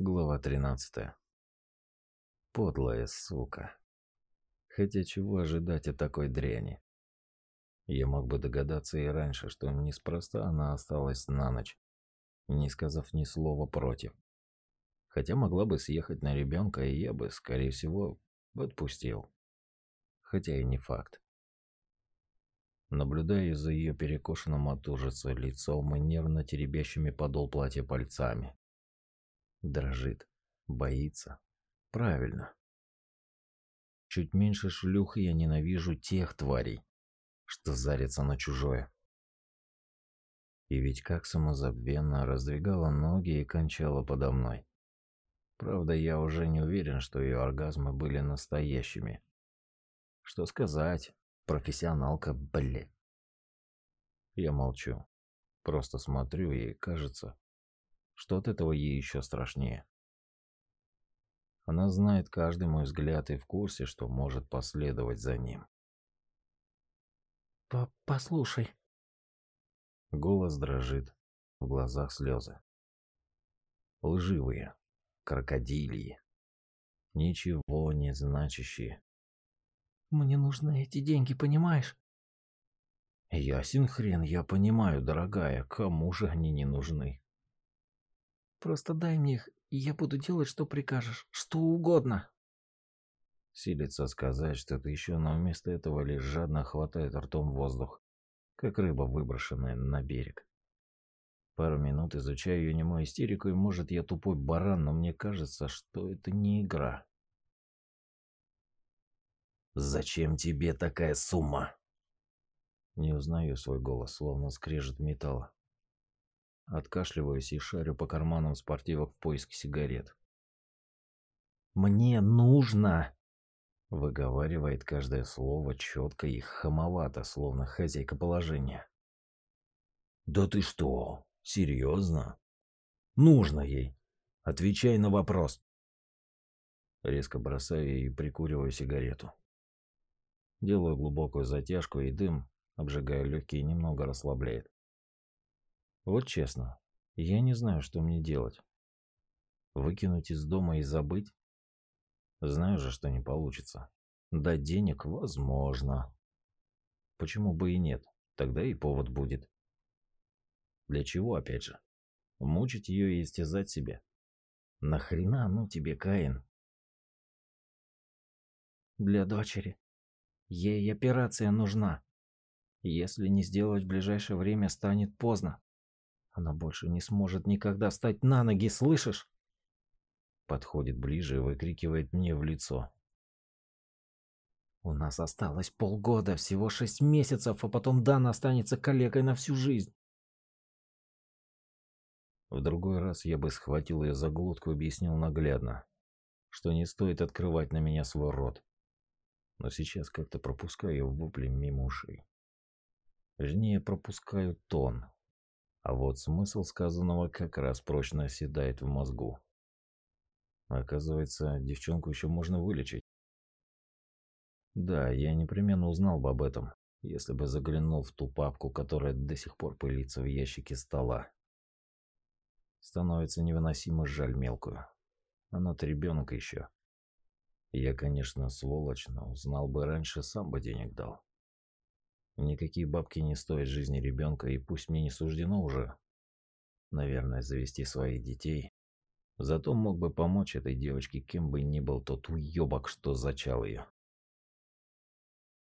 Глава 13. Подлая сука. Хотя чего ожидать от такой дряни? Я мог бы догадаться и раньше, что неспроста она осталась на ночь, не сказав ни слова против. Хотя могла бы съехать на ребенка, и я бы, скорее всего, отпустил. Хотя и не факт. Наблюдая за ее перекошенным от ужаса лицом и нервно теребящими подол платья пальцами. Дрожит, боится. Правильно. Чуть меньше шлюх я ненавижу тех тварей, что зарятся на чужое. И ведь как самозабвенно раздвигала ноги и кончала подо мной. Правда, я уже не уверен, что ее оргазмы были настоящими. Что сказать, Профессионалка, блин. Я молчу. Просто смотрю, и кажется, что от этого ей еще страшнее. Она знает каждый мой взгляд и в курсе, что может последовать за ним. По «Послушай». Голос дрожит, в глазах слезы. Лживые, крокодильи, ничего не значащие. Мне нужны эти деньги, понимаешь? Ясен хрен, я понимаю, дорогая, кому же они не нужны? Просто дай мне их, и я буду делать, что прикажешь, что угодно. Силится сказать что-то еще, но вместо этого лишь жадно хватает ртом воздух, как рыба, выброшенная на берег. Пару минут изучаю ее немую истерику, и может я тупой баран, но мне кажется, что это не игра. Зачем тебе такая сумма? Не узнаю свой голос, словно скрежет металла. Откашливаюсь и шарю по карманам спортивок в поиске сигарет. «Мне нужно!» Выговаривает каждое слово четко и хамовато, словно хозяйка положения. «Да ты что? Серьезно? Нужно ей. Отвечай на вопрос!» Резко бросаю и прикуриваю сигарету. Делаю глубокую затяжку, и дым, обжигая легкие, немного расслабляет. Вот честно, я не знаю, что мне делать. Выкинуть из дома и забыть? Знаю же, что не получится. Дать денег возможно. Почему бы и нет? Тогда и повод будет. Для чего, опять же? Мучить ее и истязать себя? Нахрена ну тебе, Каин? Для дочери. Ей операция нужна. Если не сделать в ближайшее время, станет поздно. Она больше не сможет никогда встать на ноги, слышишь? Подходит ближе и выкрикивает мне в лицо. У нас осталось полгода, всего шесть месяцев, а потом Дана останется калекой на всю жизнь. В другой раз я бы схватил ее за глотку и объяснил наглядно, что не стоит открывать на меня свой рот но сейчас как-то пропускаю вопли мимо ушей. Вернее, пропускаю тон. А вот смысл сказанного как раз прочно оседает в мозгу. Оказывается, девчонку еще можно вылечить. Да, я непременно узнал бы об этом, если бы заглянул в ту папку, которая до сих пор пылится в ящике стола. Становится невыносимо жаль мелкую. Она-то ребенок еще. Я, конечно, сволочь, но знал бы раньше, сам бы денег дал. Никакие бабки не стоят жизни ребенка, и пусть мне не суждено уже, наверное, завести своих детей. Зато мог бы помочь этой девочке, кем бы ни был тот уебок, что зачал ее.